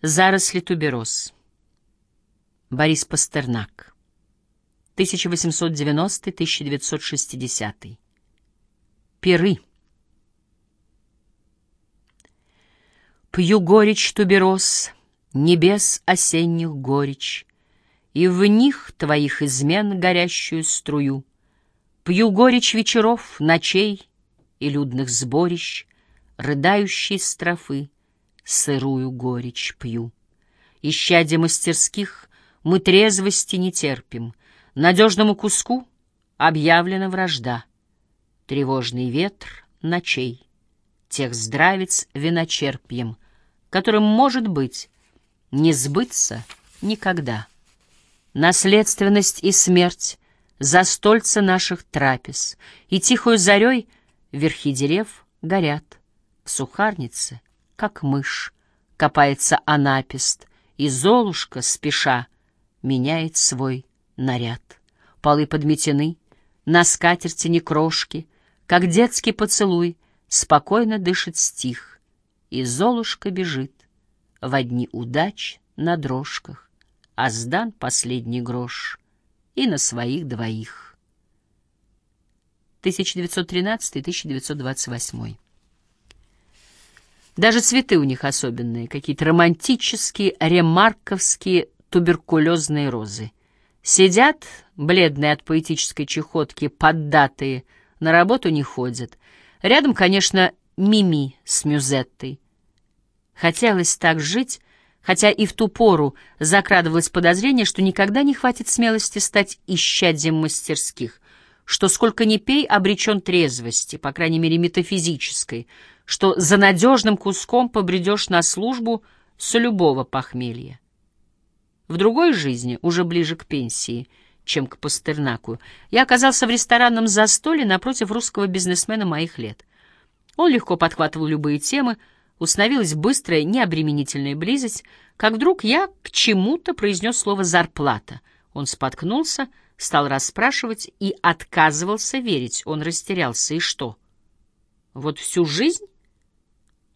Заросли тубероз. Борис Пастернак. 1890-1960. Пиры. Пью горечь тубероз, небес осенних горечь, И в них твоих измен горящую струю. Пью горечь вечеров, ночей и людных сборищ, Рыдающей строфы, сырую горечь пью. Ищадя мастерских, мы трезвости не терпим, Надежному куску объявлена вражда. Тревожный ветр ночей, тех здравец виночерпьем, Которым, может быть, не сбыться никогда. Наследственность и смерть застольца наших трапез, И тихою зарей верхи дерев горят. В сухарнице как мышь, копается анапист, и Золушка, спеша, меняет свой наряд. Полы подметены, на скатерти не крошки, как детский поцелуй, спокойно дышит стих, и Золушка бежит в одни удач на дрожках, а сдан последний грош и на своих двоих. 1913-1928 даже цветы у них особенные, какие-то романтические, ремарковские туберкулезные розы. Сидят, бледные от поэтической чехотки, поддатые, на работу не ходят. Рядом, конечно, Мими с Мюзеттой. Хотелось так жить, хотя и в ту пору закрадывалось подозрение, что никогда не хватит смелости стать исчадьем мастерских, что сколько ни пей, обречен трезвости, по крайней мере метафизической, что за надежным куском побредешь на службу с любого похмелья. В другой жизни, уже ближе к пенсии, чем к Пастернаку, я оказался в ресторанном застолье напротив русского бизнесмена моих лет. Он легко подхватывал любые темы, установилась быстрая, необременительная близость, как вдруг я к чему-то произнес слово «зарплата». Он споткнулся, стал расспрашивать и отказывался верить. Он растерялся. И что? Вот всю жизнь?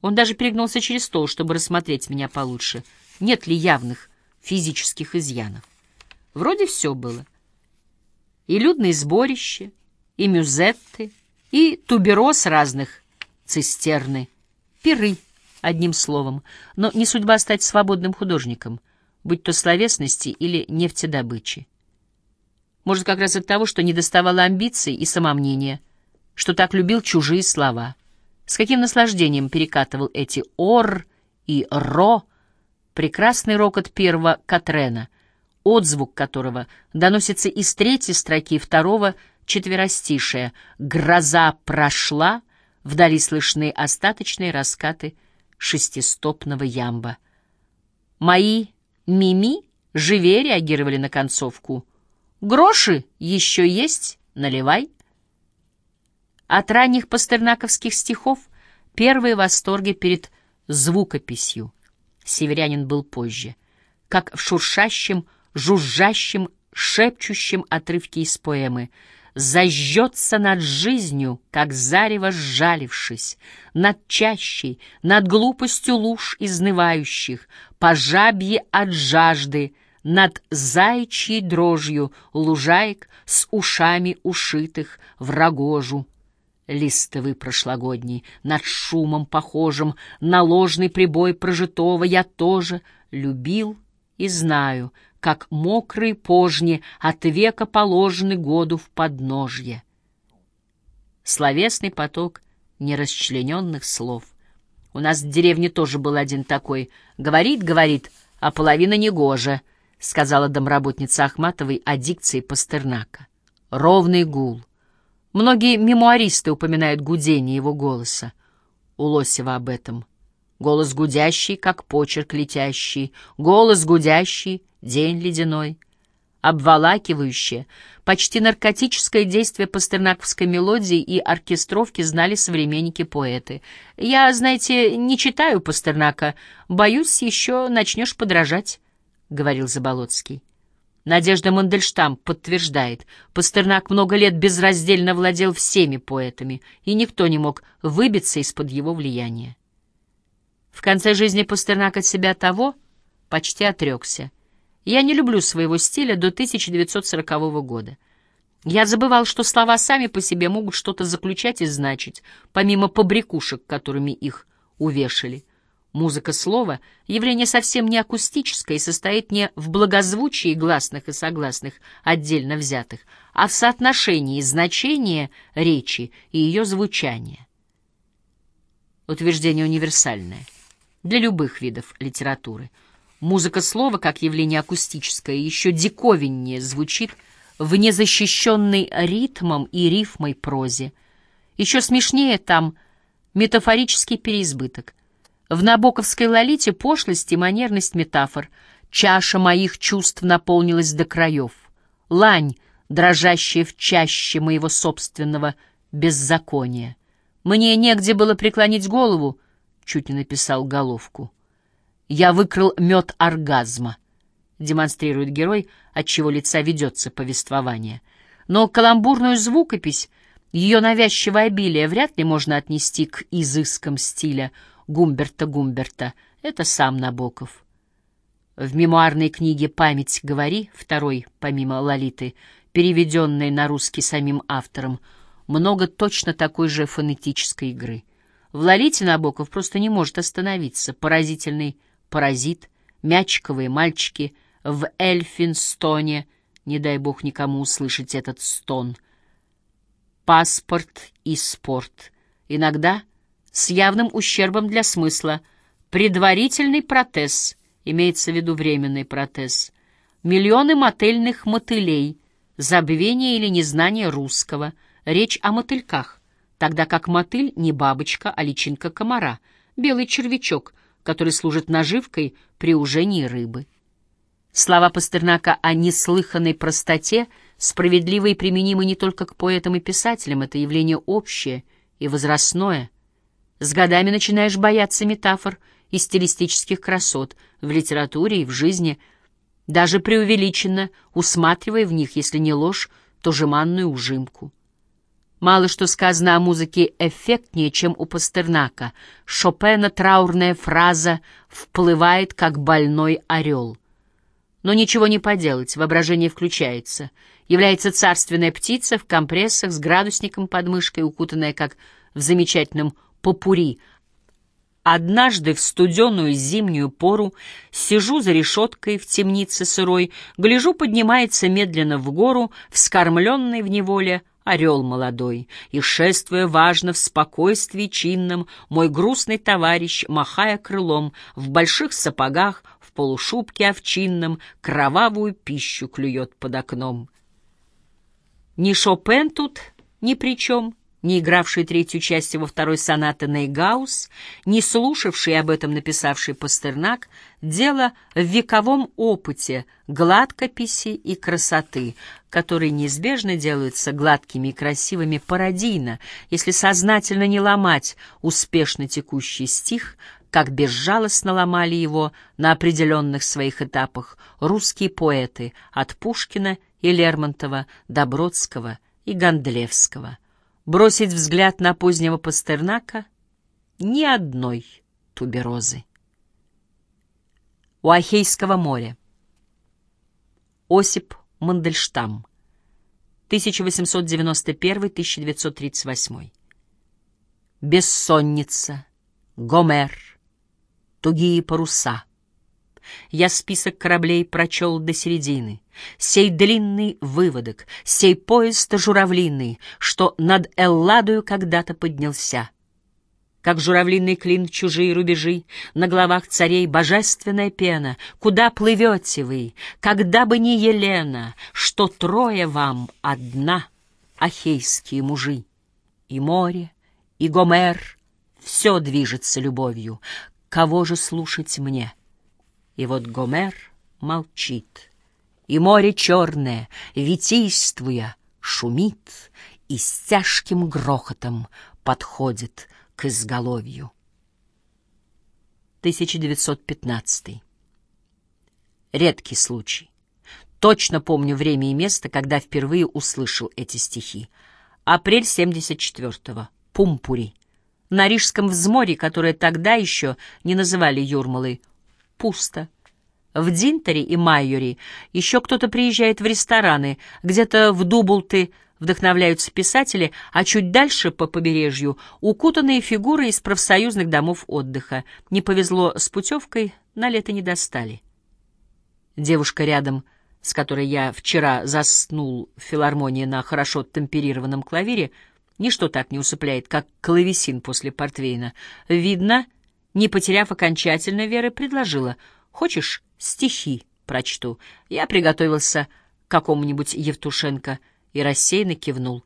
Он даже перегнулся через стол, чтобы рассмотреть меня получше. Нет ли явных физических изъянов? Вроде все было. И людные сборища, и мюзетты, и тубероз разных цистерны, пиры, одним словом. Но не судьба стать свободным художником, будь то словесности или нефтедобычи. Может, как раз от того, что не доставало амбиций и самомнения, что так любил чужие слова — с каким наслаждением перекатывал эти «ор» и «ро», прекрасный рокот первого Катрена, отзвук которого доносится из третьей строки второго четверостишия «Гроза прошла», вдали слышны остаточные раскаты шестистопного ямба. Мои мими живее реагировали на концовку. «Гроши еще есть? Наливай». От ранних пастернаковских стихов первые восторги перед звукописью. Северянин был позже. Как в шуршащем, жужжащем, шепчущем отрывке из поэмы зажжется над жизнью, как зарево сжалившись, над чащей, над глупостью луж изнывающих, по жабье от жажды, над заячьей дрожью лужаек с ушами ушитых в рогожу листовый прошлогодний, над шумом похожим на ложный прибой прожитого я тоже любил и знаю, как мокрые пожни от века положены году в подножье. Словесный поток нерасчлененных слов. У нас в деревне тоже был один такой. Говорит, говорит, а половина негоже, — сказала домработница Ахматовой о дикции Пастернака. Ровный гул — Многие мемуаристы упоминают гудение его голоса. У Лосева об этом. Голос гудящий, как почерк летящий, голос гудящий, день ледяной. Обволакивающее, почти наркотическое действие пастернаковской мелодии и оркестровки знали современники-поэты. «Я, знаете, не читаю Пастернака, боюсь, еще начнешь подражать», — говорил Заболоцкий. Надежда Мандельштам подтверждает, Пастернак много лет безраздельно владел всеми поэтами, и никто не мог выбиться из-под его влияния. В конце жизни Пастернак от себя того почти отрекся. Я не люблю своего стиля до 1940 года. Я забывал, что слова сами по себе могут что-то заключать и значить, помимо побрякушек, которыми их увешали. Музыка слова — явление совсем не акустическое и состоит не в благозвучии гласных и согласных, отдельно взятых, а в соотношении значения речи и ее звучания. Утверждение универсальное для любых видов литературы. Музыка слова, как явление акустическое, еще диковиннее звучит в незащищенной ритмом и рифмой прозе. Еще смешнее там метафорический переизбыток — в набоковской лолите пошлость и манерность метафор. Чаша моих чувств наполнилась до краев. Лань, дрожащая в чаще моего собственного беззакония. Мне негде было преклонить голову, чуть не написал головку. Я выкрал мед оргазма, демонстрирует герой, от чего лица ведется повествование. Но каламбурную звукопись, ее навязчивое обилие вряд ли можно отнести к изыскам стиля — Гумберта Гумберта. Это сам Набоков. В мемуарной книге «Память говори», второй, помимо Лолиты, переведенной на русский самим автором, много точно такой же фонетической игры. В Лолите Набоков просто не может остановиться. Поразительный паразит, мячиковые мальчики в Эльфинстоне, не дай бог никому услышать этот стон. Паспорт и спорт. Иногда с явным ущербом для смысла. Предварительный протез, имеется в виду временный протез. Миллионы мотельных мотылей, забвение или незнание русского, речь о мотыльках, тогда как мотыль не бабочка, а личинка комара, белый червячок, который служит наживкой при ужении рыбы. Слова Пастернака о неслыханной простоте справедливы и применимы не только к поэтам и писателям, это явление общее и возрастное — с годами начинаешь бояться метафор и стилистических красот в литературе и в жизни, даже преувеличенно усматривая в них, если не ложь, то жеманную ужимку. Мало что сказано о музыке эффектнее, чем у Пастернака. Шопена траурная фраза вплывает, как больной орел. Но ничего не поделать, воображение включается. Является царственная птица в компрессах с градусником под мышкой, укутанная, как в замечательном попури. Однажды в студеную зимнюю пору сижу за решеткой в темнице сырой, гляжу, поднимается медленно в гору, вскормленный в неволе орел молодой, и, шествуя важно в спокойствии чинном, мой грустный товарищ, махая крылом, в больших сапогах, в полушубке овчинном, кровавую пищу клюет под окном. Ни Шопен тут ни при чем, не игравший третью часть его второй сонаты Нейгаус, не слушавший об этом написавший Пастернак, дело в вековом опыте гладкописи и красоты, которые неизбежно делаются гладкими и красивыми пародийно, если сознательно не ломать успешно текущий стих, как безжалостно ломали его на определенных своих этапах русские поэты от Пушкина и Лермонтова до Бродского и Гондлевского бросить взгляд на позднего Пастернака — ни одной туберозы. У Ахейского моря. Осип Мандельштам. 1891-1938. Бессонница. Гомер. Тугие паруса. Я список кораблей прочел до середины. Сей длинный выводок, сей поезд журавлиный, Что над Элладою когда-то поднялся. Как журавлиный клин чужие рубежи, На головах царей божественная пена. Куда плывете вы, когда бы не Елена, Что трое вам одна, ахейские мужи? И море, и Гомер, все движется любовью. Кого же слушать мне? И вот Гомер молчит, и море черное, витийствуя, шумит и с тяжким грохотом подходит к изголовью. 1915. Редкий случай. Точно помню время и место, когда впервые услышал эти стихи. Апрель 74-го. Пумпури. На Рижском взморье, которое тогда еще не называли Юрмалой, пусто. В Динтере и Майоре еще кто-то приезжает в рестораны, где-то в Дублты вдохновляются писатели, а чуть дальше по побережью укутанные фигуры из профсоюзных домов отдыха. Не повезло с путевкой, на лето не достали. Девушка рядом, с которой я вчера заснул в филармонии на хорошо темперированном клавире, ничто так не усыпляет, как клавесин после портвейна. Видно, не потеряв окончательно веры, предложила. «Хочешь, стихи прочту?» Я приготовился к какому-нибудь Евтушенко и рассеянно кивнул.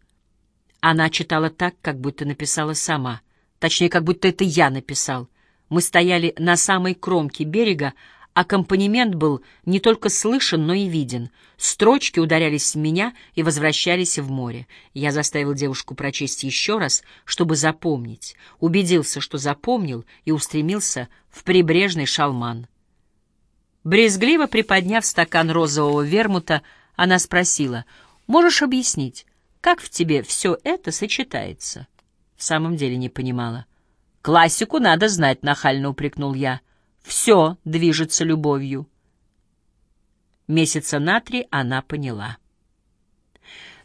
Она читала так, как будто написала сама. Точнее, как будто это я написал. Мы стояли на самой кромке берега, Аккомпанемент был не только слышен, но и виден. Строчки ударялись в меня и возвращались в море. Я заставил девушку прочесть еще раз, чтобы запомнить. Убедился, что запомнил, и устремился в прибрежный шалман. Брезгливо приподняв стакан розового вермута, она спросила, «Можешь объяснить, как в тебе все это сочетается?» В самом деле не понимала. «Классику надо знать», — нахально упрекнул я. Все движется любовью. Месяца на три она поняла.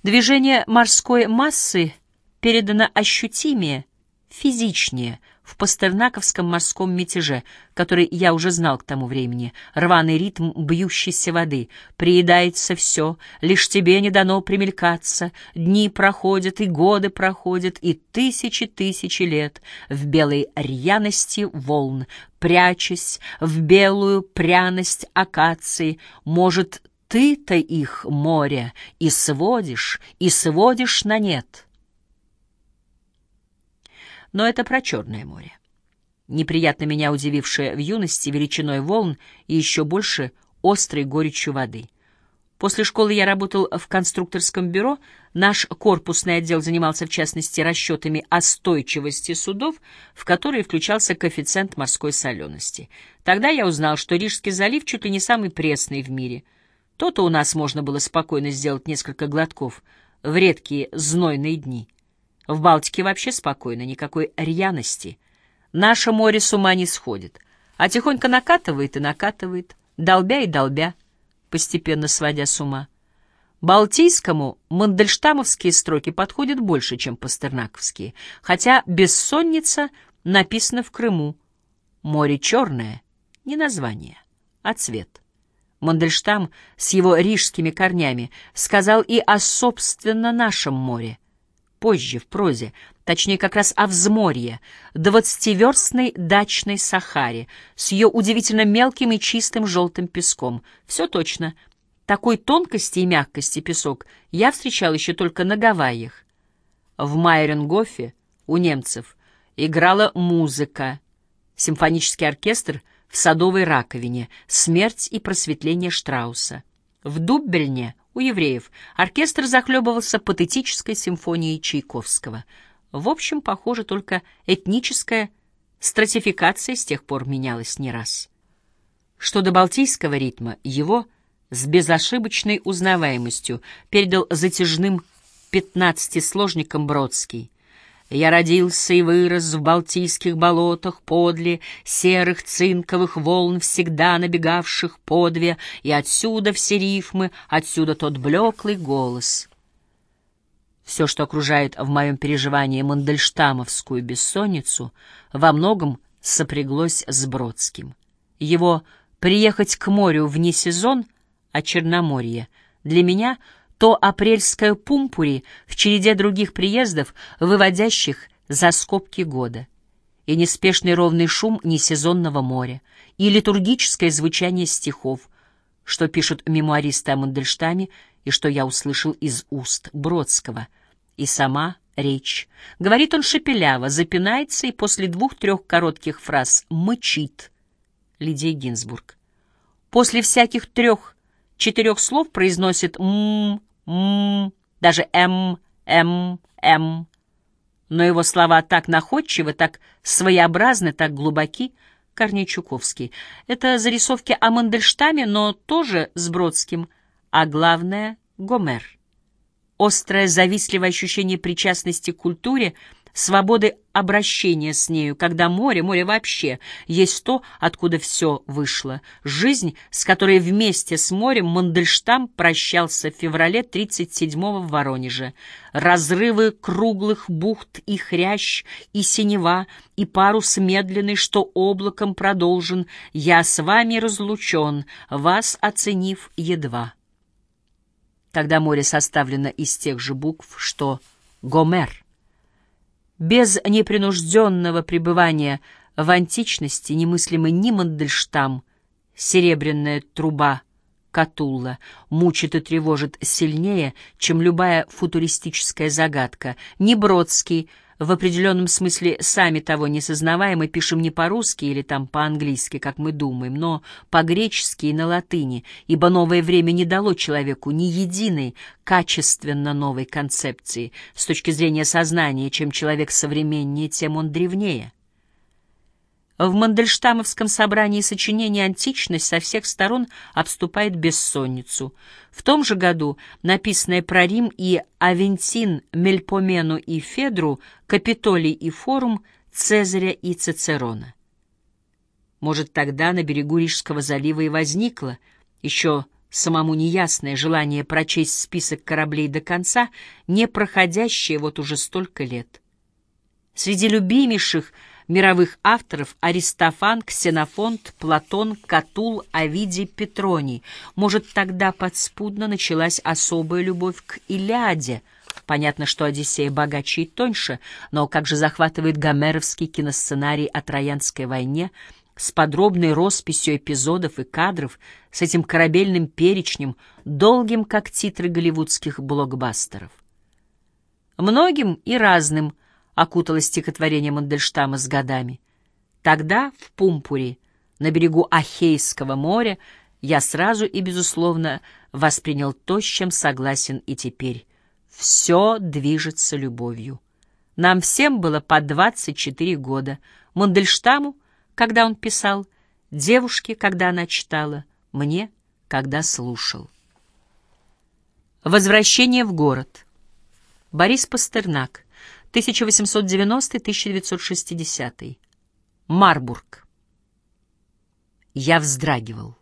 Движение морской массы передано ощутимее, физичнее, в пастернаковском морском мятеже, который я уже знал к тому времени, рваный ритм бьющейся воды. Приедается все, лишь тебе не дано примелькаться, дни проходят и годы проходят, и тысячи тысячи лет. В белой рьяности волн, прячась в белую пряность акации, может, ты-то их, море, и сводишь, и сводишь на нет» но это про Черное море. Неприятно меня удивившее в юности величиной волн и еще больше острой горечью воды. После школы я работал в конструкторском бюро, наш корпусный отдел занимался в частности расчетами остойчивости судов, в которые включался коэффициент морской солености. Тогда я узнал, что Рижский залив чуть ли не самый пресный в мире. То-то у нас можно было спокойно сделать несколько глотков в редкие знойные дни. В Балтике вообще спокойно, никакой рьяности. Наше море с ума не сходит, а тихонько накатывает и накатывает, долбя и долбя, постепенно сводя с ума. Балтийскому мандельштамовские строки подходят больше, чем пастернаковские, хотя «бессонница» написано в Крыму. Море черное — не название, а цвет. Мандельштам с его рижскими корнями сказал и о собственно нашем море позже, в прозе, точнее как раз о взморье, двадцативерстной дачной Сахаре, с ее удивительно мелким и чистым желтым песком. Все точно. Такой тонкости и мягкости песок я встречал еще только на Гавайях. В Майренгофе у немцев играла музыка, симфонический оркестр в садовой раковине, смерть и просветление Штрауса. В Дуббельне у евреев оркестр захлебывался патетической симфонией Чайковского. В общем, похоже, только этническая стратификация с тех пор менялась не раз. Что до балтийского ритма, его с безошибочной узнаваемостью передал затяжным пятнадцатисложником Бродский — я родился и вырос в Балтийских болотах подле серых цинковых волн, всегда набегавших подве, и отсюда все рифмы, отсюда тот блеклый голос. Все, что окружает в моем переживании мандельштамовскую бессонницу, во многом сопряглось с Бродским. Его «приехать к морю вне сезон», а Черноморье, для меня — то апрельская пумпури в череде других приездов, выводящих за скобки года, и неспешный ровный шум несезонного моря, и литургическое звучание стихов, что пишут мемуаристы о Мандельштаме и что я услышал из уст Бродского, и сама речь. Говорит он шепеляво, запинается и после двух-трех коротких фраз мычит. Лидия Гинзбург. После всяких трех-четырех слов произносит «м», м, даже м, м, м. Но его слова так находчивы, так своеобразны, так глубоки, Корней Чуковский. Это зарисовки о Мандельштаме, но тоже с Бродским, а главное — Гомер. Острое завистливое ощущение причастности к культуре свободы обращения с нею, когда море, море вообще, есть то, откуда все вышло. Жизнь, с которой вместе с морем Мандельштам прощался в феврале 37-го в Воронеже. Разрывы круглых бухт и хрящ, и синева, и парус медленный, что облаком продолжен, я с вами разлучен, вас оценив едва. Тогда море составлено из тех же букв, что Гомер — без непринужденного пребывания в античности немыслимый ни Мандельштам, серебряная труба Катулла, мучит и тревожит сильнее, чем любая футуристическая загадка, ни Бродский — в определенном смысле сами того не сознавая, мы пишем не по-русски или там по-английски, как мы думаем, но по-гречески и на латыни, ибо новое время не дало человеку ни единой, качественно новой концепции. С точки зрения сознания, чем человек современнее, тем он древнее. В Мандельштамовском собрании сочинений античность со всех сторон обступает бессонницу. В том же году написанное про Рим и Авентин, Мельпомену и Федру, Капитолий и Форум, Цезаря и Цицерона. Может, тогда на берегу Рижского залива и возникло, еще самому неясное желание прочесть список кораблей до конца, не проходящее вот уже столько лет. Среди любимейших — мировых авторов Аристофан, Ксенофонт, Платон, Катул, Овидий, Петроний. Может, тогда подспудно началась особая любовь к Илиаде. Понятно, что Одиссея богаче и тоньше, но как же захватывает гомеровский киносценарий о Троянской войне с подробной росписью эпизодов и кадров, с этим корабельным перечнем, долгим, как титры голливудских блокбастеров. Многим и разным – окутало стихотворение Мандельштама с годами. Тогда, в Пумпуре, на берегу Ахейского моря, я сразу и, безусловно, воспринял то, с чем согласен и теперь. Все движется любовью. Нам всем было по 24 года. Мандельштаму, когда он писал, девушке, когда она читала, мне, когда слушал. Возвращение в город. Борис Пастернак. 1890-1960. Марбург. Я вздрагивал.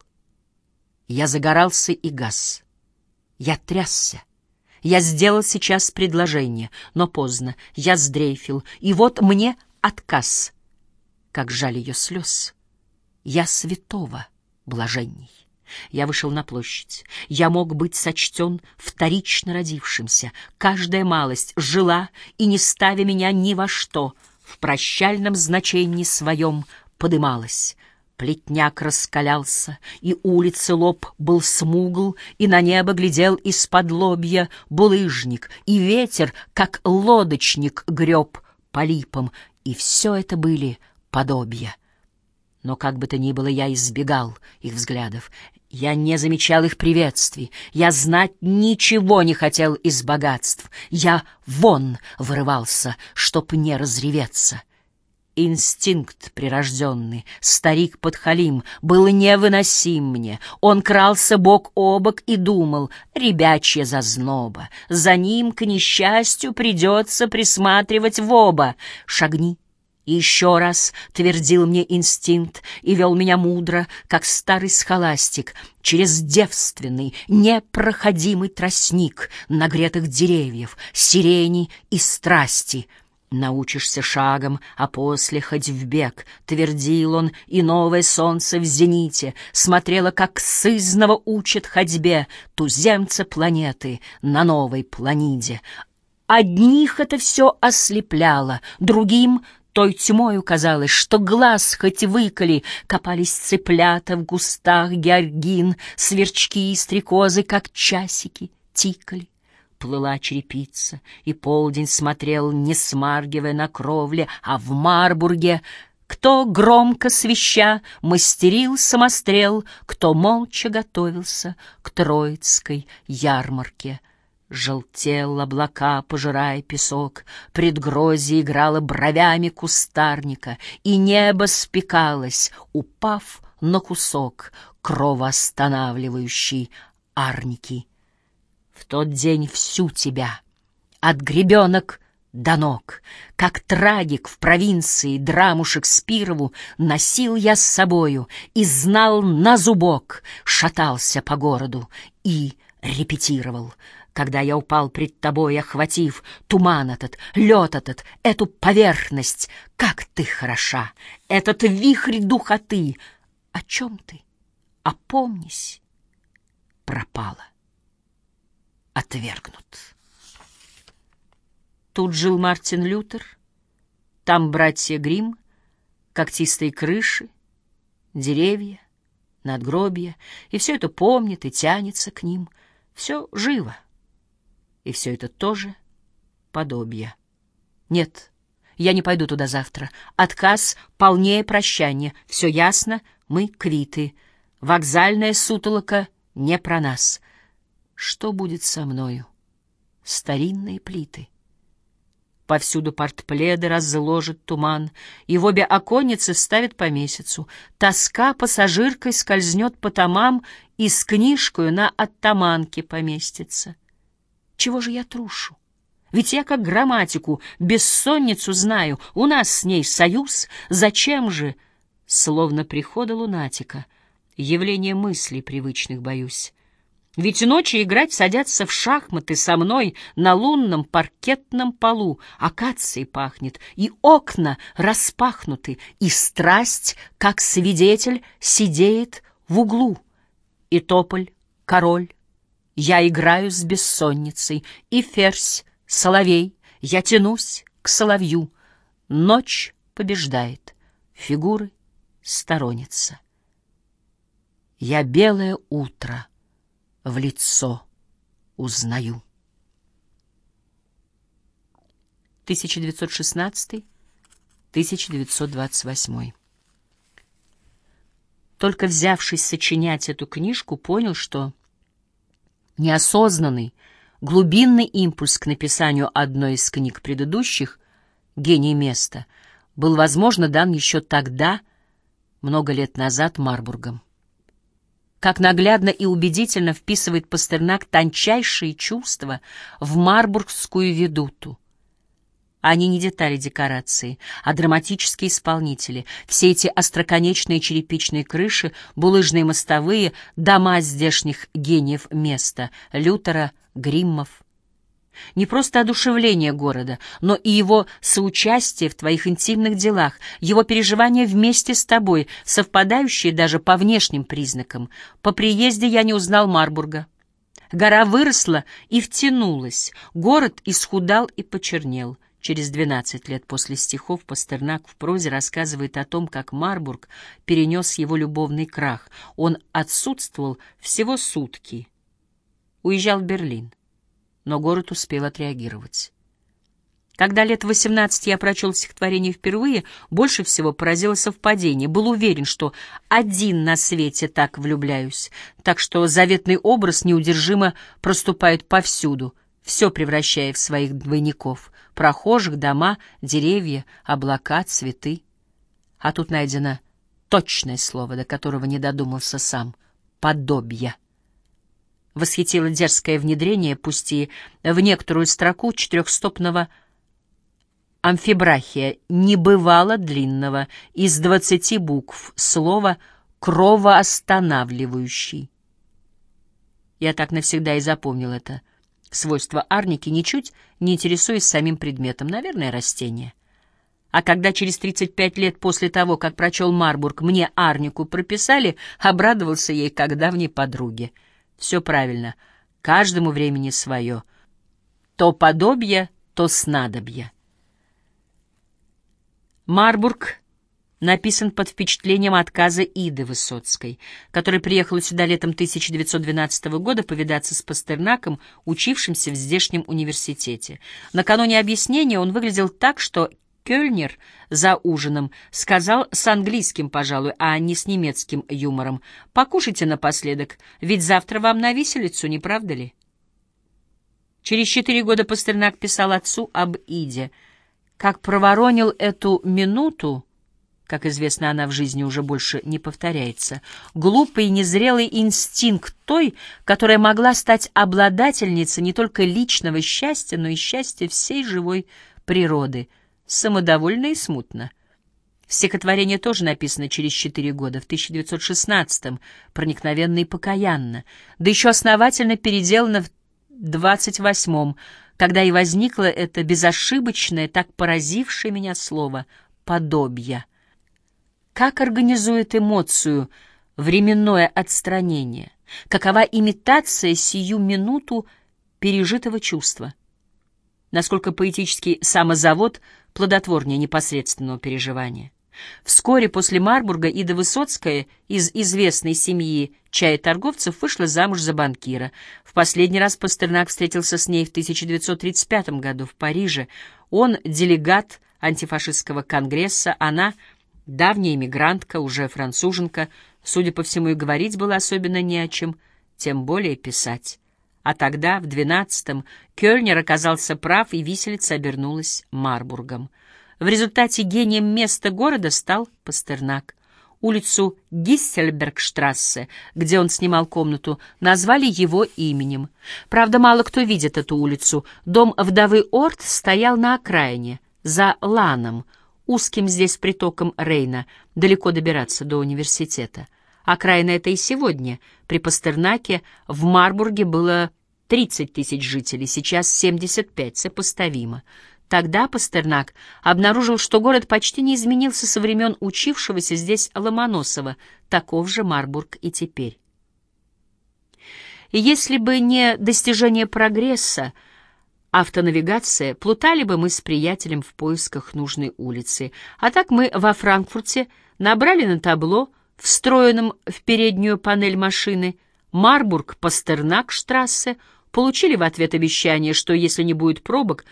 Я загорался и газ. Я трясся. Я сделал сейчас предложение, но поздно. Я сдрейфил, и вот мне отказ. Как жаль ее слез. Я святого блаженней. Я вышел на площадь. Я мог быть сочтен вторично родившимся. Каждая малость жила и, не ставя меня ни во что, в прощальном значении своем подымалась. Плетняк раскалялся, и улицы лоб был смугл, и на небо глядел из-под лобья булыжник, и ветер, как лодочник, греб по липам, и все это были подобия. Но как бы то ни было, я избегал их взглядов. Я не замечал их приветствий, я знать ничего не хотел из богатств. Я вон вырывался, чтоб не разреветься. Инстинкт прирожденный, старик подхалим, был невыносим мне. Он крался бок о бок и думал, ребячья зазноба, за ним, к несчастью, придется присматривать в оба. Шагни, еще раз твердил мне инстинкт и вел меня мудро, как старый схоластик, через девственный, непроходимый тростник нагретых деревьев, сирени и страсти. Научишься шагом, а после хоть в бег, твердил он, и новое солнце в зените смотрело, как сызново учат ходьбе туземца планеты на новой планиде. Одних это все ослепляло, другим — той тьмою казалось, что глаз хоть выколи, копались цыплята в густах георгин, сверчки и стрекозы, как часики, тикали. Плыла черепица, и полдень смотрел, не смаргивая на кровле, а в Марбурге кто громко свища мастерил самострел, кто молча готовился к Троицкой ярмарке. Желтел облака, пожирая песок, Предгрозье играло бровями кустарника, И небо спекалось, упав на кусок Кровоостанавливающей арники. В тот день всю тебя, от гребенок до ног, как трагик в провинции драму Шекспирову носил я с собою и знал на зубок, шатался по городу и репетировал. Когда я упал пред тобой, охватив туман этот, лед этот, эту поверхность, как ты хороша, этот вихрь духоты. О чем ты? Опомнись. Пропала. Отвергнут. Тут жил Мартин Лютер, там братья Грим, когтистые крыши, деревья, надгробья, и все это помнит и тянется к ним. Все живо, и все это тоже подобие. Нет, я не пойду туда завтра. Отказ полнее прощания. Все ясно, мы квиты. Вокзальная сутолока не про нас. Что будет со мною? Старинные плиты — Повсюду портпледы разложит туман, и в обе оконницы ставят по месяцу. Тоска пассажиркой скользнет по томам и с книжкою на оттаманке поместится. Чего же я трушу? Ведь я как грамматику, бессонницу знаю, у нас с ней союз. Зачем же, словно прихода лунатика, явление мыслей привычных боюсь? Ведь ночи играть садятся в шахматы со мной на лунном паркетном полу. Акацией пахнет, и окна распахнуты, и страсть, как свидетель, сидеет в углу. И тополь, король, я играю с бессонницей, и ферзь, соловей, я тянусь к соловью. Ночь побеждает, фигуры сторонятся. Я белое утро — в лицо узнаю. 1916-1928 Только взявшись сочинять эту книжку, понял, что неосознанный, глубинный импульс к написанию одной из книг предыдущих «Гений места» был, возможно, дан еще тогда, много лет назад, Марбургом как наглядно и убедительно вписывает Пастернак тончайшие чувства в марбургскую ведуту. Они не детали декорации, а драматические исполнители. Все эти остроконечные черепичные крыши, булыжные мостовые, дома здешних гениев места — Лютера, Гриммов, не просто одушевление города, но и его соучастие в твоих интимных делах, его переживания вместе с тобой, совпадающие даже по внешним признакам. По приезде я не узнал Марбурга. Гора выросла и втянулась, город исхудал и почернел. Через двенадцать лет после стихов Пастернак в прозе рассказывает о том, как Марбург перенес его любовный крах. Он отсутствовал всего сутки. Уезжал в Берлин но город успел отреагировать. Когда лет 18 я прочел стихотворение впервые, больше всего поразило совпадение. Был уверен, что один на свете так влюбляюсь, так что заветный образ неудержимо проступает повсюду, все превращая в своих двойников — прохожих, дома, деревья, облака, цветы. А тут найдено точное слово, до которого не додумался сам — подобие восхитило дерзкое внедрение, пусть и в некоторую строку четырехстопного амфибрахия, небывало длинного, из двадцати букв, слова «кровоостанавливающий». Я так навсегда и запомнил это. Свойство арники ничуть не интересуясь самим предметом, наверное, растение. А когда через 35 лет после того, как прочел Марбург, мне арнику прописали, обрадовался ей как давней подруге — все правильно. Каждому времени свое. То подобие, то снадобье. Марбург написан под впечатлением отказа Иды Высоцкой, которая приехала сюда летом 1912 года повидаться с Пастернаком, учившимся в здешнем университете. Накануне объяснения он выглядел так, что Кёльнер за ужином сказал с английским, пожалуй, а не с немецким юмором. «Покушайте напоследок, ведь завтра вам на виселицу, не правда ли?» Через четыре года Пастернак писал отцу об Иде. Как проворонил эту минуту, как известно, она в жизни уже больше не повторяется, глупый и незрелый инстинкт той, которая могла стать обладательницей не только личного счастья, но и счастья всей живой природы, самодовольно и смутно. Стихотворение тоже написано через четыре года, в 1916-м, проникновенно и покаянно, да еще основательно переделано в 28-м, когда и возникло это безошибочное, так поразившее меня слово «подобье». Как организует эмоцию временное отстранение? Какова имитация сию минуту пережитого чувства? Насколько поэтический самозавод плодотворнее непосредственного переживания? Вскоре после Марбурга Ида Высоцкая из известной семьи чаеторговцев вышла замуж за банкира. В последний раз Пастернак встретился с ней в 1935 году в Париже. Он делегат антифашистского конгресса, она давняя эмигрантка, уже француженка, судя по всему, и говорить было особенно не о чем, тем более писать. А тогда, в двенадцатом, Кёльнер оказался прав, и виселица обернулась Марбургом. В результате гением места города стал Пастернак. Улицу Гиссельбергштрассе, где он снимал комнату, назвали его именем. Правда, мало кто видит эту улицу. Дом вдовы Орт стоял на окраине, за Ланом — узким здесь притоком Рейна, далеко добираться до университета. Окраина это и сегодня. При Пастернаке в Марбурге было 30 тысяч жителей, сейчас 75, сопоставимо. Тогда Пастернак обнаружил, что город почти не изменился со времен учившегося здесь Ломоносова, таков же Марбург и теперь. Если бы не достижение прогресса, автонавигация, плутали бы мы с приятелем в поисках нужной улицы. А так мы во Франкфурте набрали на табло, встроенном в переднюю панель машины, Марбург, Пастернак, штрассе, получили в ответ обещание, что если не будет пробок,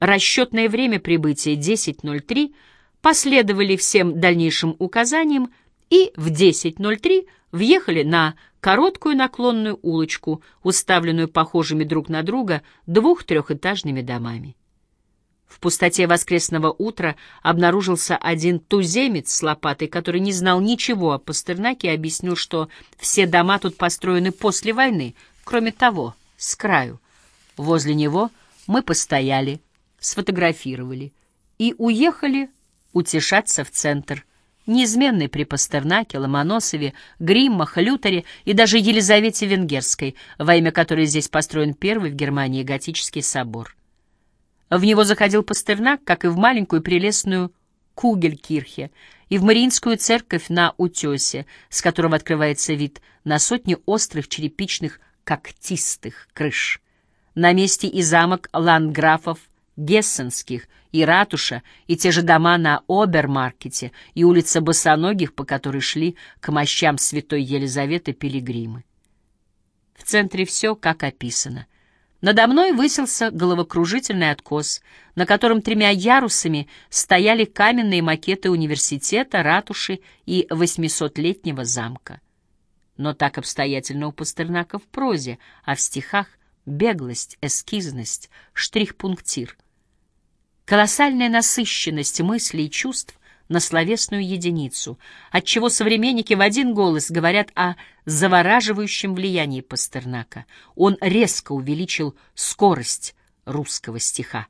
расчетное время прибытия 10.03, последовали всем дальнейшим указаниям и в 10.03 въехали на короткую наклонную улочку, уставленную похожими друг на друга двух-трехэтажными домами. В пустоте воскресного утра обнаружился один туземец с лопатой, который не знал ничего о Пастернаке и объяснил, что все дома тут построены после войны, кроме того, с краю. Возле него мы постояли, сфотографировали и уехали утешаться в центр неизменный при Пастернаке, Ломоносове, Гриммах, Лютере и даже Елизавете Венгерской, во имя которой здесь построен первый в Германии готический собор. В него заходил Пастернак, как и в маленькую прелестную Кугелькирхе, и в Мариинскую церковь на утесе, с которого открывается вид на сотни острых черепичных когтистых крыш. На месте и замок ландграфов Гессенских, и ратуша, и те же дома на Обермаркете, и улица Босоногих, по которой шли к мощам святой Елизаветы пилигримы. В центре все, как описано. Надо мной высился головокружительный откос, на котором тремя ярусами стояли каменные макеты университета, ратуши и восьмисотлетнего замка. Но так обстоятельно у Пастернака в прозе, а в стихах — беглость, эскизность, штрих-пунктир — колоссальная насыщенность мыслей и чувств на словесную единицу, отчего современники в один голос говорят о завораживающем влиянии Пастернака. Он резко увеличил скорость русского стиха.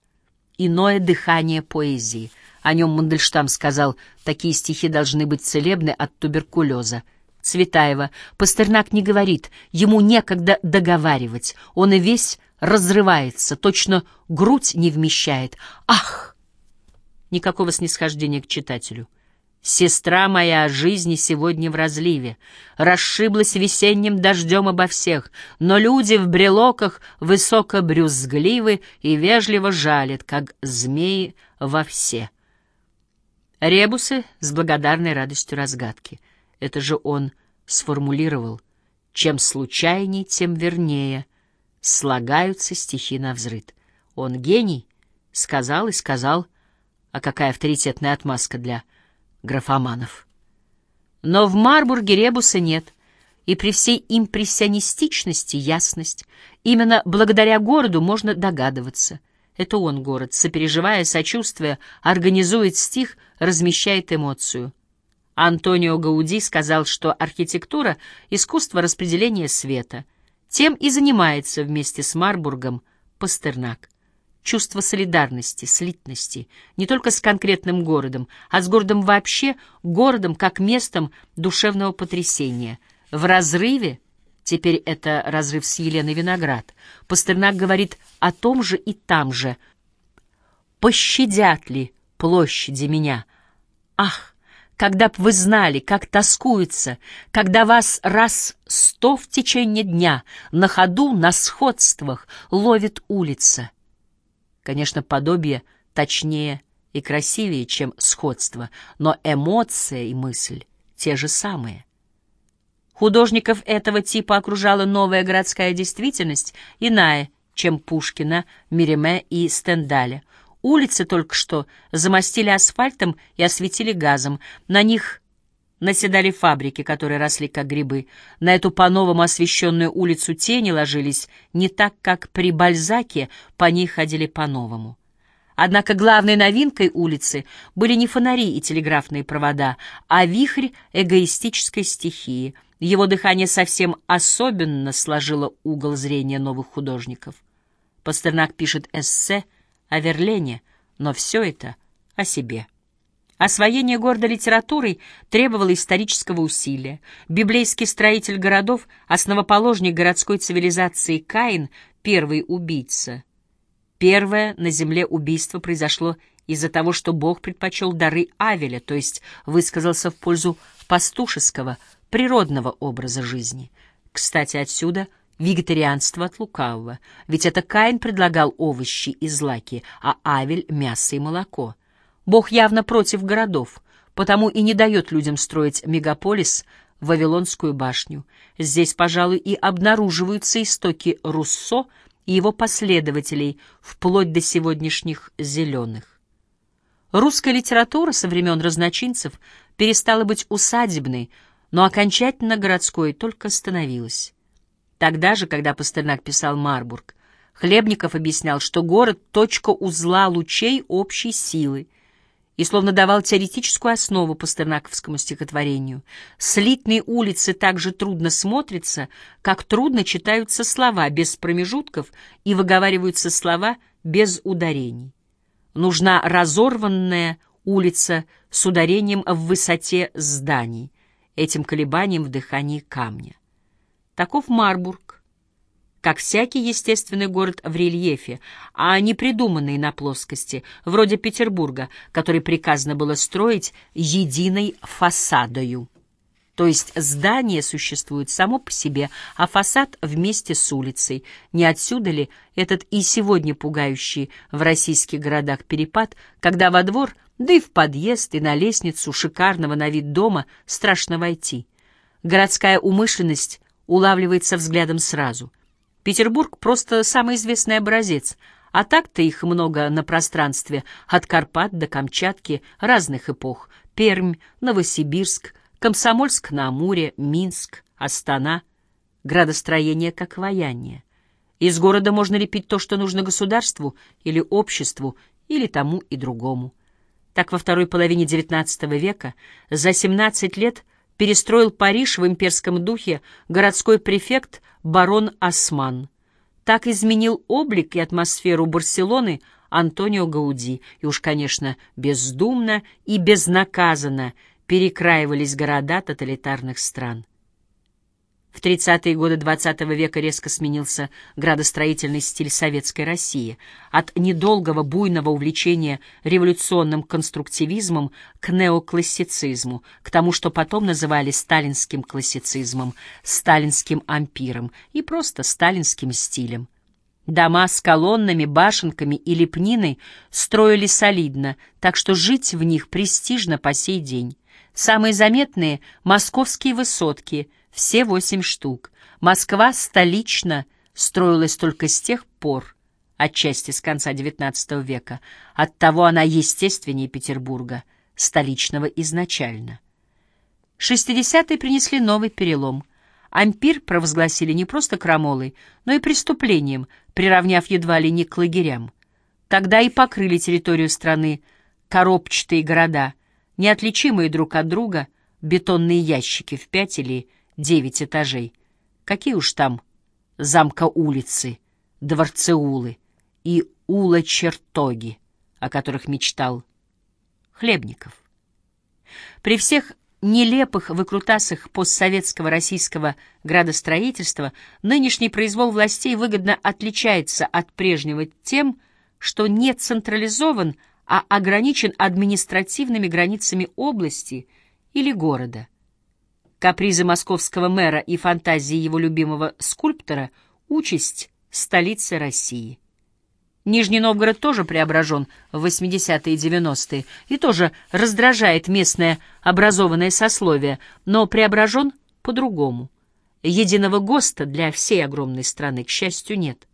Иное дыхание поэзии. О нем Мандельштам сказал, такие стихи должны быть целебны от туберкулеза. Цветаева. Пастернак не говорит, ему некогда договаривать, он и весь разрывается, точно грудь не вмещает. Ах! Никакого снисхождения к читателю. Сестра моя жизни сегодня в разливе, расшиблась весенним дождем обо всех, но люди в брелоках высоко брюзгливы и вежливо жалят, как змеи во все. Ребусы с благодарной радостью разгадки. Это же он сформулировал. Чем случайней, тем вернее — слагаются стихи на взрыд. Он гений, сказал и сказал, а какая авторитетная отмазка для графоманов. Но в Марбурге ребуса нет, и при всей импрессионистичности ясность. Именно благодаря городу можно догадываться. Это он, город, сопереживая, сочувствуя, организует стих, размещает эмоцию. Антонио Гауди сказал, что архитектура — искусство распределения света — тем и занимается вместе с Марбургом Пастернак. чувство солидарности, слитности, не только с конкретным городом, а с городом вообще, городом как местом душевного потрясения. В разрыве, теперь это разрыв с Еленой Виноград, Пастернак говорит о том же и там же. «Пощадят ли площади меня? Ах, когда б вы знали, как тоскуется, когда вас раз сто в течение дня на ходу, на сходствах ловит улица. Конечно, подобие точнее и красивее, чем сходство, но эмоция и мысль те же самые. Художников этого типа окружала новая городская действительность, иная, чем Пушкина, Миреме и Стендаля — Улицы только что замостили асфальтом и осветили газом. На них наседали фабрики, которые росли как грибы. На эту по-новому освещенную улицу тени ложились не так, как при Бальзаке, по ней ходили по-новому. Однако главной новинкой улицы были не фонари и телеграфные провода, а вихрь эгоистической стихии. Его дыхание совсем особенно сложило угол зрения новых художников. Пастернак пишет эссе — о Верлене, но все это о себе. Освоение города литературой требовало исторического усилия. Библейский строитель городов, основоположник городской цивилизации Каин, первый убийца. Первое на земле убийство произошло из-за того, что Бог предпочел дары Авеля, то есть высказался в пользу пастушеского, природного образа жизни. Кстати, отсюда – Вегетарианство от лукавого, ведь это Каин предлагал овощи и злаки, а Авель — мясо и молоко. Бог явно против городов, потому и не дает людям строить мегаполис, Вавилонскую башню. Здесь, пожалуй, и обнаруживаются истоки Руссо и его последователей, вплоть до сегодняшних «зеленых». Русская литература со времен разночинцев перестала быть усадебной, но окончательно городской только становилась. Тогда же, когда Пастернак писал «Марбург», Хлебников объяснял, что город — точка узла лучей общей силы, и словно давал теоретическую основу пастернаковскому стихотворению. Слитные улицы так же трудно смотрятся, как трудно читаются слова без промежутков и выговариваются слова без ударений. Нужна разорванная улица с ударением в высоте зданий, этим колебанием в дыхании камня. Таков Марбург, как всякий естественный город в рельефе, а не придуманный на плоскости, вроде Петербурга, который приказано было строить единой фасадою. То есть здание существует само по себе, а фасад вместе с улицей. Не отсюда ли этот и сегодня пугающий в российских городах перепад, когда во двор, да и в подъезд, и на лестницу шикарного на вид дома страшно войти? Городская умышленность улавливается взглядом сразу. Петербург — просто самый известный образец, а так-то их много на пространстве, от Карпат до Камчатки, разных эпох. Пермь, Новосибирск, Комсомольск-на-Амуре, Минск, Астана. Градостроение как вояние. Из города можно лепить то, что нужно государству или обществу, или тому и другому. Так во второй половине XIX века за 17 лет – перестроил Париж в имперском духе городской префект барон Осман. Так изменил облик и атмосферу Барселоны Антонио Гауди, и уж, конечно, бездумно и безнаказанно перекраивались города тоталитарных стран. В 30-е годы XX века резко сменился градостроительный стиль советской России. От недолгого буйного увлечения революционным конструктивизмом к неоклассицизму, к тому, что потом называли сталинским классицизмом, сталинским ампиром и просто сталинским стилем. Дома с колоннами, башенками и лепниной строили солидно, так что жить в них престижно по сей день. Самые заметные — московские высотки — все восемь штук. Москва столично строилась только с тех пор, отчасти с конца XIX века. Оттого она естественнее Петербурга, столичного изначально. Шестидесятые принесли новый перелом. Ампир провозгласили не просто крамолой, но и преступлением, приравняв едва ли не к лагерям. Тогда и покрыли территорию страны коробчатые города, неотличимые друг от друга, бетонные ящики в пять или девять этажей. Какие уж там замка улицы, дворцеулы и ула-чертоги, о которых мечтал Хлебников. При всех нелепых выкрутасах постсоветского российского градостроительства нынешний произвол властей выгодно отличается от прежнего тем, что не централизован, а ограничен административными границами области или города. Капризы московского мэра и фантазии его любимого скульптора — участь столицы России. Нижний Новгород тоже преображен в 80-е и 90-е и тоже раздражает местное образованное сословие, но преображен по-другому. Единого ГОСТа для всей огромной страны, к счастью, нет.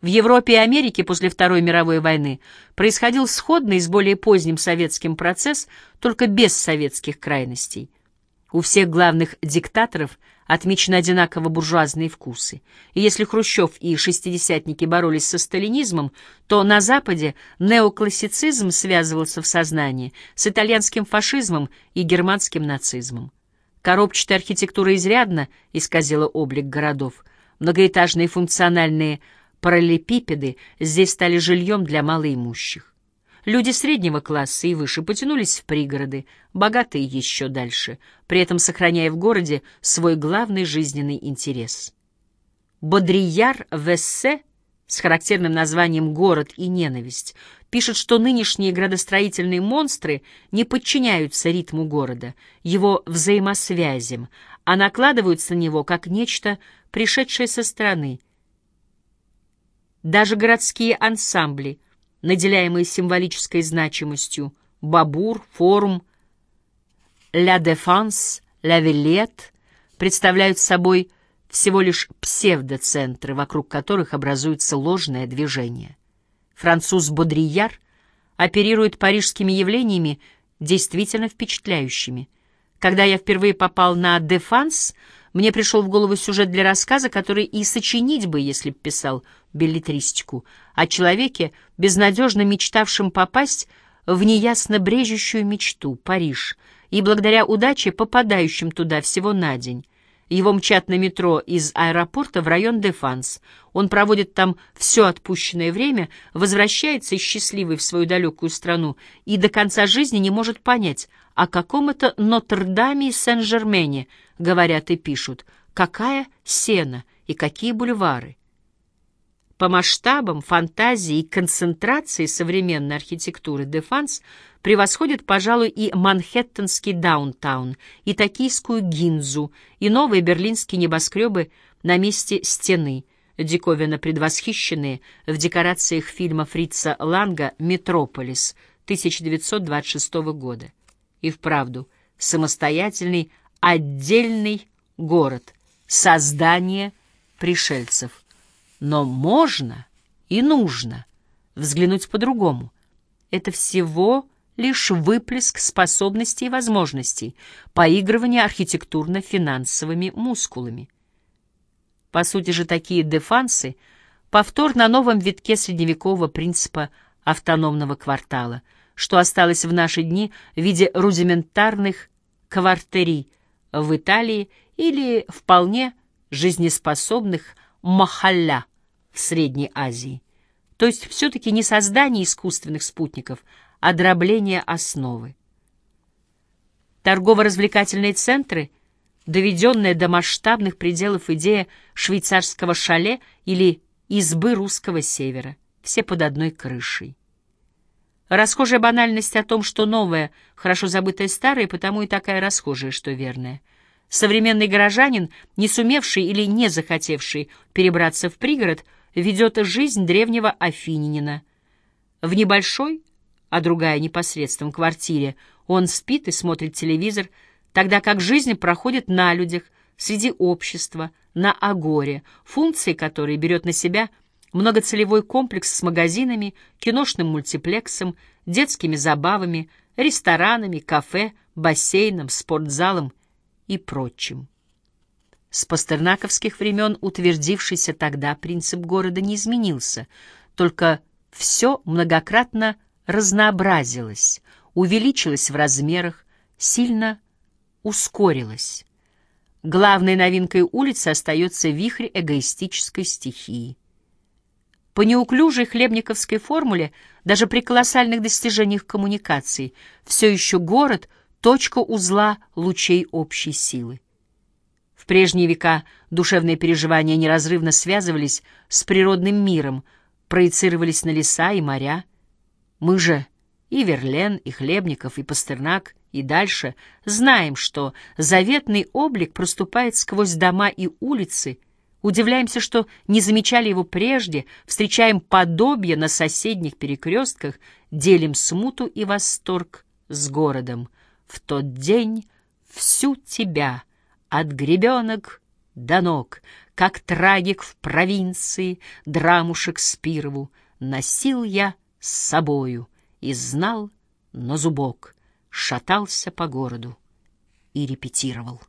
В Европе и Америке после Второй мировой войны происходил сходный с более поздним советским процесс, только без советских крайностей. У всех главных диктаторов отмечены одинаково буржуазные вкусы. И если Хрущев и шестидесятники боролись со сталинизмом, то на Западе неоклассицизм связывался в сознании с итальянским фашизмом и германским нацизмом. Коробчатая архитектура изрядно исказила облик городов. Многоэтажные функциональные параллелепипеды здесь стали жильем для малоимущих. Люди среднего класса и выше потянулись в пригороды, богатые еще дальше, при этом сохраняя в городе свой главный жизненный интерес. Бодрияр в с характерным названием «Город и ненависть» пишет, что нынешние градостроительные монстры не подчиняются ритму города, его взаимосвязям, а накладываются на него как нечто, пришедшее со стороны. Даже городские ансамбли — наделяемые символической значимостью, Бабур, Форум, Ля Дефанс, Ля Виллет представляют собой всего лишь псевдоцентры, вокруг которых образуется ложное движение. Француз Бодрияр оперирует парижскими явлениями, действительно впечатляющими. Когда я впервые попал на «Дефанс», мне пришел в голову сюжет для рассказа, который и сочинить бы, если б писал билетристику, о человеке, безнадежно мечтавшем попасть в неясно брежущую мечту — Париж, и благодаря удаче попадающим туда всего на день. Его мчат на метро из аэропорта в район Дефанс. Он проводит там все отпущенное время, возвращается счастливый в свою далекую страну и до конца жизни не может понять, о каком это Нотр-Даме и Сен-Жермене говорят и пишут, какая сена и какие бульвары. По масштабам, фантазии и концентрации современной архитектуры Дефанс превосходит, пожалуй, и манхэттенский даунтаун, и токийскую Гинзу, и новые берлинские небоскребы на месте стены, диковинно предвосхищенные в декорациях фильма Фрица Ланга «Метрополис» 1926 года. И вправду, самостоятельный, отдельный город, создание пришельцев – но можно и нужно взглянуть по-другому. Это всего лишь выплеск способностей и возможностей, поигрывание архитектурно-финансовыми мускулами. По сути же такие дефансы — повтор на новом витке средневекового принципа автономного квартала, что осталось в наши дни в виде рудиментарных квартерий в Италии или вполне жизнеспособных махалля в Средней Азии. То есть все-таки не создание искусственных спутников, а дробление основы. Торгово-развлекательные центры, доведенная до масштабных пределов идея швейцарского шале или избы русского севера, все под одной крышей. Расхожая банальность о том, что новое, хорошо забытое старое, потому и такая расхожая, что верная — Современный горожанин, не сумевший или не захотевший перебраться в пригород, ведет жизнь древнего афининина. В небольшой, а другая непосредством квартире, он спит и смотрит телевизор, тогда как жизнь проходит на людях, среди общества, на агоре, функции которой берет на себя многоцелевой комплекс с магазинами, киношным мультиплексом, детскими забавами, ресторанами, кафе, бассейном, спортзалом и прочим. С пастернаковских времен утвердившийся тогда принцип города не изменился, только все многократно разнообразилось, увеличилось в размерах, сильно ускорилось. Главной новинкой улицы остается вихрь эгоистической стихии. По неуклюжей хлебниковской формуле, даже при колоссальных достижениях коммуникаций, все еще город — точка узла лучей общей силы. В прежние века душевные переживания неразрывно связывались с природным миром, проецировались на леса и моря. Мы же, и Верлен, и Хлебников, и Пастернак, и дальше, знаем, что заветный облик проступает сквозь дома и улицы, Удивляемся, что не замечали его прежде, встречаем подобие на соседних перекрестках, делим смуту и восторг с городом. В тот день всю тебя, от гребенок до ног, как трагик в провинции, драму Шекспирову, носил я с собою и знал на зубок, шатался по городу и репетировал.